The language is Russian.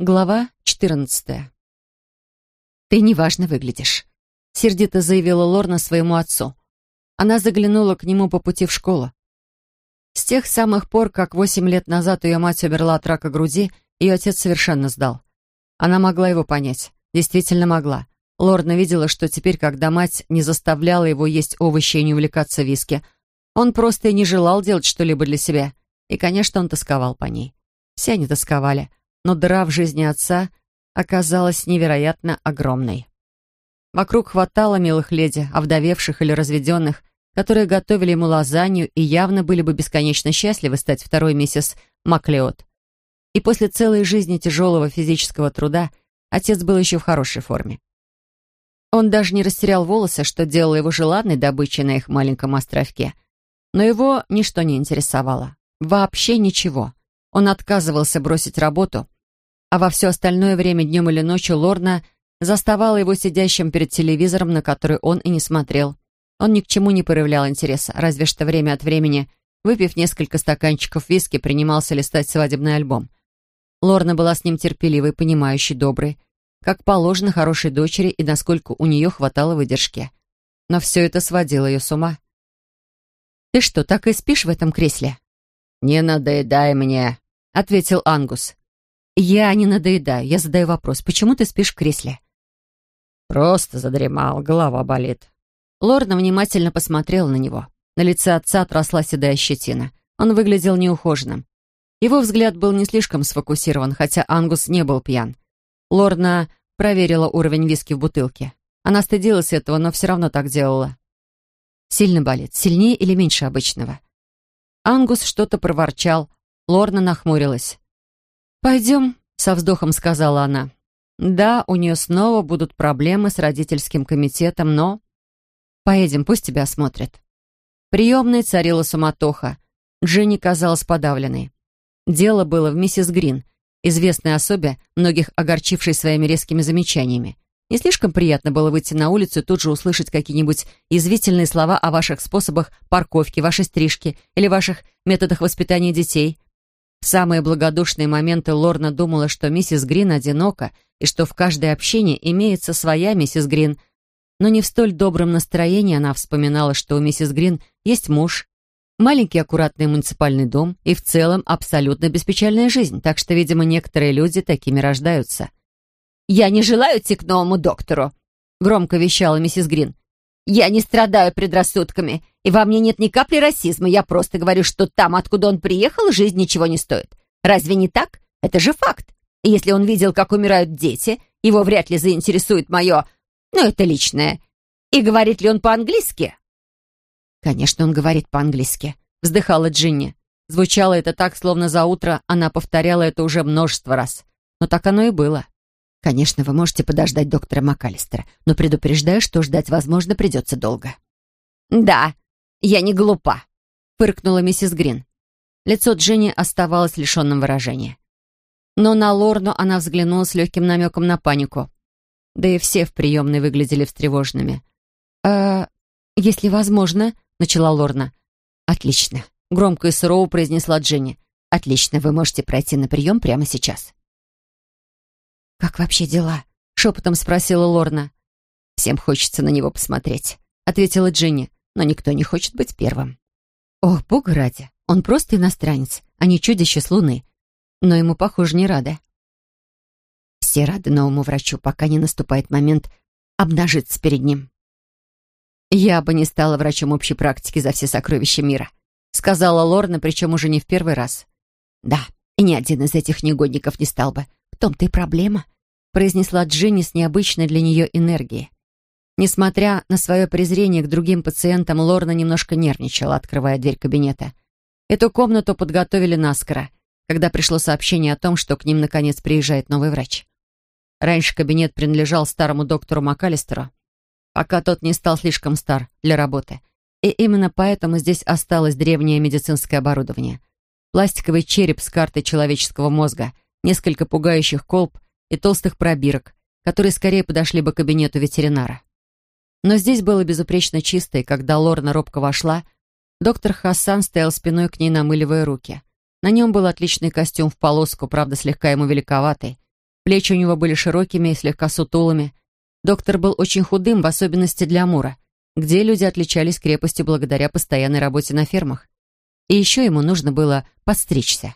Глава 14. «Ты неважно выглядишь», — сердито заявила Лорна своему отцу. Она заглянула к нему по пути в школу. С тех самых пор, как восемь лет назад ее мать умерла от рака груди, ее отец совершенно сдал. Она могла его понять, действительно могла. Лорна видела, что теперь, когда мать не заставляла его есть овощи и не увлекаться виски, он просто и не желал делать что-либо для себя. И, конечно, он тосковал по ней. Все они тосковали но дыра в жизни отца оказалась невероятно огромной. Вокруг хватало милых леди, овдовевших или разведенных, которые готовили ему лазанью и явно были бы бесконечно счастливы стать второй миссис Маклеод. И после целой жизни тяжелого физического труда отец был еще в хорошей форме. Он даже не растерял волосы, что делало его желанной добычей на их маленьком островке. Но его ничто не интересовало. Вообще ничего. Он отказывался бросить работу, а во все остальное время, днем или ночью, Лорна заставала его сидящим перед телевизором, на который он и не смотрел. Он ни к чему не проявлял интереса, разве что время от времени, выпив несколько стаканчиков виски, принимался листать свадебный альбом. Лорна была с ним терпеливой, понимающей, доброй, как положено хорошей дочери и насколько у нее хватало выдержки. Но все это сводило ее с ума. «Ты что, так и спишь в этом кресле?» «Не надоедай мне», — ответил Ангус. «Я не надоедаю. Я задаю вопрос. Почему ты спишь в кресле?» «Просто задремал. Голова болит». Лорна внимательно посмотрела на него. На лице отца отросла седая щетина. Он выглядел неухоженным. Его взгляд был не слишком сфокусирован, хотя Ангус не был пьян. Лорна проверила уровень виски в бутылке. Она стыдилась этого, но все равно так делала. «Сильно болит? Сильнее или меньше обычного?» Ангус что-то проворчал. Лорна нахмурилась. «Пойдем», — со вздохом сказала она. «Да, у нее снова будут проблемы с родительским комитетом, но...» «Поедем, пусть тебя осмотрят». Приемной царила суматоха. Дженни казалась подавленной. Дело было в миссис Грин, известной особе, многих огорчившей своими резкими замечаниями. Не слишком приятно было выйти на улицу и тут же услышать какие-нибудь язвительные слова о ваших способах парковки, вашей стрижки или ваших методах воспитания детей. В самые благодушные моменты Лорна думала, что миссис Грин одинока и что в каждой общине имеется своя миссис Грин. Но не в столь добром настроении она вспоминала, что у миссис Грин есть муж, маленький аккуратный муниципальный дом и в целом абсолютно беспечальная жизнь, так что, видимо, некоторые люди такими рождаются. «Я не желаю идти к новому доктору», — громко вещала миссис Грин. «Я не страдаю предрассудками, и во мне нет ни капли расизма. Я просто говорю, что там, откуда он приехал, жизнь ничего не стоит. Разве не так? Это же факт. И если он видел, как умирают дети, его вряд ли заинтересует мое... Ну, это личное. И говорит ли он по-английски?» «Конечно, он говорит по-английски», — вздыхала Джинни. Звучало это так, словно за утро она повторяла это уже множество раз. Но так оно и было. Конечно, вы можете подождать доктора МакАлистера, но предупреждаю, что ждать, возможно, придется долго». «Да, я не глупа», — фыркнула миссис Грин. Лицо Дженни оставалось лишенным выражения. Но на Лорну она взглянула с легким намеком на панику. Да и все в приемной выглядели встревоженными. «Э, если возможно», — начала Лорна. «Отлично», — громко и сурово произнесла Дженни. «Отлично, вы можете пройти на прием прямо сейчас». «Как вообще дела?» — шепотом спросила Лорна. «Всем хочется на него посмотреть», — ответила Джинни, «но никто не хочет быть первым». «Ох, бога ради, он просто иностранец, а не чудище с Луны. Но ему, похоже, не рады». Все рады новому врачу, пока не наступает момент обнажиться перед ним. «Я бы не стала врачом общей практики за все сокровища мира», сказала Лорна, причем уже не в первый раз. «Да, и ни один из этих негодников не стал бы том-то и проблема», произнесла Джинни с необычной для нее энергией. Несмотря на свое презрение к другим пациентам, Лорна немножко нервничала, открывая дверь кабинета. Эту комнату подготовили наскоро, когда пришло сообщение о том, что к ним наконец приезжает новый врач. Раньше кабинет принадлежал старому доктору МакАлистеру, пока тот не стал слишком стар для работы. И именно поэтому здесь осталось древнее медицинское оборудование. Пластиковый череп с картой человеческого мозга — несколько пугающих колб и толстых пробирок, которые скорее подошли бы к кабинету ветеринара. Но здесь было безупречно чисто, и когда Лорна робко вошла, доктор Хассан стоял спиной к ней, намыливая руки. На нем был отличный костюм в полоску, правда, слегка ему великоватый. Плечи у него были широкими и слегка сутулыми. Доктор был очень худым, в особенности для Амура, где люди отличались крепостью благодаря постоянной работе на фермах. И еще ему нужно было подстричься.